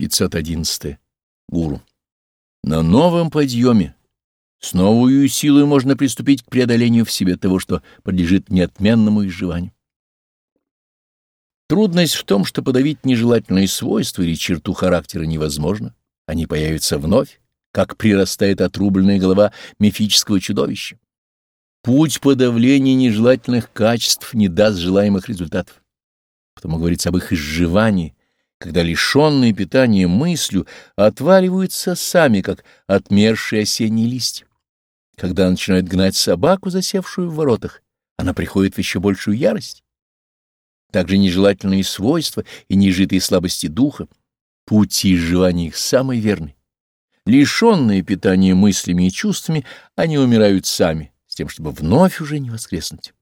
511. Гуру. На новом подъеме с новую силой можно приступить к преодолению в себе того, что подлежит неотменному изживанию. Трудность в том, что подавить нежелательные свойства или черту характера невозможно. Они появятся вновь, как прирастает отрубленная голова мифического чудовища. Путь подавления нежелательных качеств не даст желаемых результатов. Потому говорится об их изживании, когда лишенные питания мыслью отваливаются сами, как отмершие осенние листья. Когда начинают гнать собаку, засевшую в воротах, она приходит в еще большую ярость. Также нежелательные свойства и нежитые слабости духа, путь изживания их самый верный. Лишенные питания мыслями и чувствами, они умирают сами, с тем, чтобы вновь уже не воскреснуть.